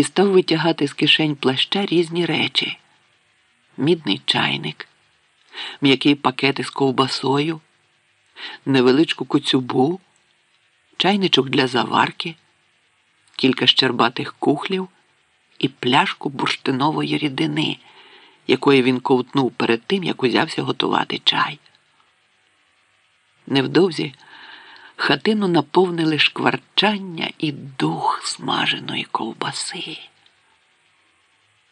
і став витягати з кишень плаща різні речі: мідний чайник, м'який пакет із ковбасою, невеличку коцюбу, чайничок для заварки, кілька щербатих кухлів і пляшку бурштинової рідини, якої він ковтнув перед тим, як узявся готувати чай. Невдовзі хатину наповнили шкварчання і дух смаженої ковбаси.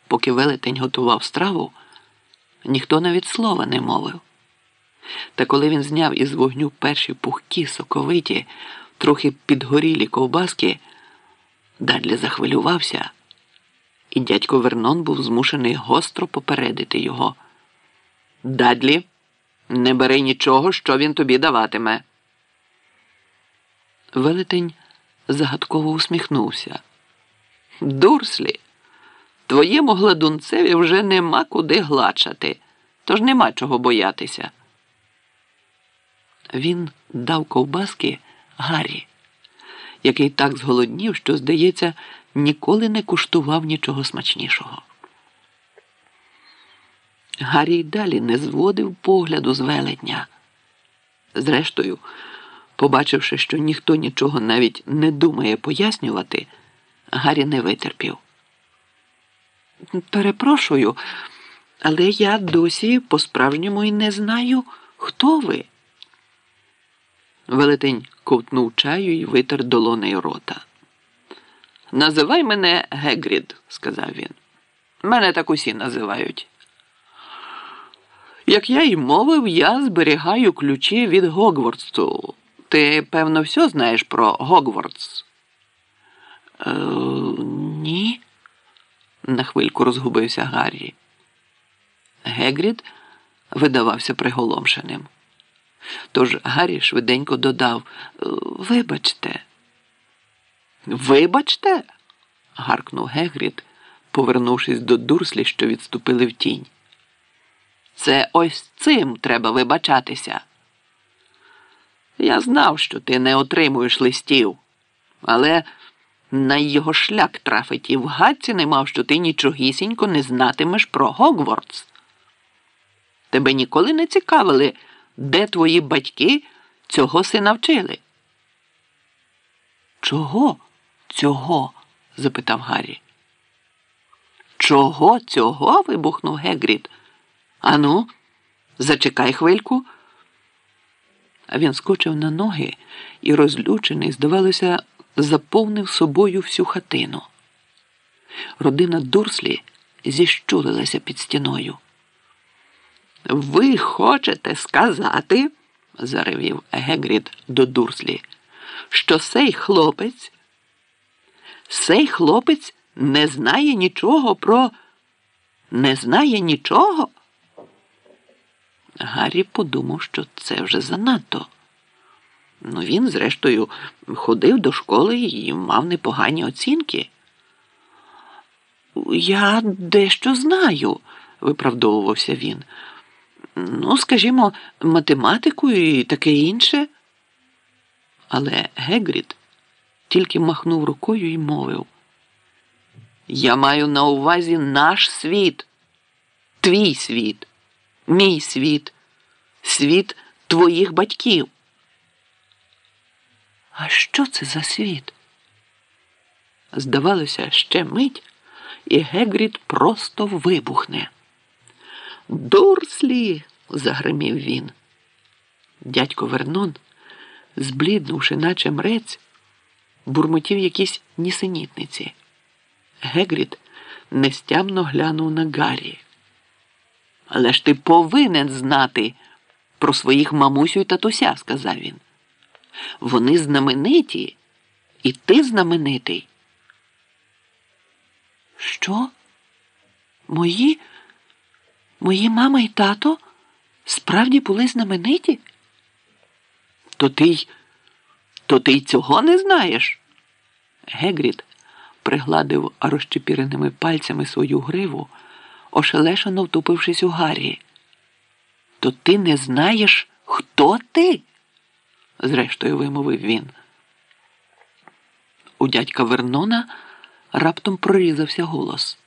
Поки велетень готував страву, ніхто навіть слова не мовив. Та коли він зняв із вогню перші пухкі, соковиті, трохи підгорілі ковбаски, Дадлі захвилювався, і дядько Вернон був змушений гостро попередити його. Дадлі, не бери нічого, що він тобі даватиме. Велетень загадково усміхнувся. Дурслі, твоєму гладунцеві вже нема куди глачати, тож нема чого боятися. Він дав ковбаски Гаррі, який так зголоднів, що, здається, ніколи не куштував нічого смачнішого. Гаррі й далі не зводив погляду з велетня. Зрештою, побачивши, що ніхто нічого навіть не думає пояснювати, Гаррі не витерпів. Перепрошую, але я досі по-справжньому і не знаю, хто ви. Велетень ковтнув чаю і витер долонею рота. Називай мене Гегрід, сказав він. Мене так усі називають. Як я й мовив, я зберігаю ключі від Гогвардсу. Ти, певно, все знаєш про Гогвардс? Е, ні, на хвильку розгубився Гаррі. Гегрід видавався приголомшеним. Тож Гаррі швиденько додав Вибачте. Вибачте? гаркнув Гегрід, повернувшись до дурслі, що відступили в тінь. Це ось цим треба вибачатися. Я знав, що ти не отримуєш листів, але на його шлях трафить і в гадці не мав, що ти нічогісінько не знатимеш про Гогвардс. Тебе ніколи не цікавили, де твої батьки цього сина вчили. Чого цього? запитав Гаррі. Чого цього? вибухнув Гегрід. Ану, зачекай хвильку. А він скочив на ноги і, розлючений, здавалося, заповнив собою всю хатину. Родина Дурслі зіщулилася під стіною. Ви хочете сказати, заревів Гегрід до Дурслі, що сей хлопець, сей хлопець не знає нічого про не знає нічого? Гаррі подумав, що це вже занадто. Ну, він, зрештою, ходив до школи і мав непогані оцінки. Я дещо знаю, виправдовувався він. Ну, скажімо, математику і таке інше. Але Гегрід тільки махнув рукою і мовив. Я маю на увазі наш світ, твій світ, мій світ, світ твоїх батьків. А що це за світ? Здавалося, ще мить, і Гегрід просто вибухне. Дурслі. загримів він. Дядько Вернон, збліднувши, наче мрець, бурмотів якісь нісенітниці. Гегрід нестямно глянув на Гаррі. Але ж ти повинен знати про своїх мамусю й татуся, сказав він. Вони знамениті, і ти знаменитий. Що? Мої? Мої мама і тато справді були знамениті? То ти й то ти цього не знаєш? Гегрід пригладив розчепіреними пальцями свою гриву, ошелешено втупившись у Гаррі. То ти не знаєш, хто ти? зрештою вимовив він. У дядька Вернона раптом прорізався голос.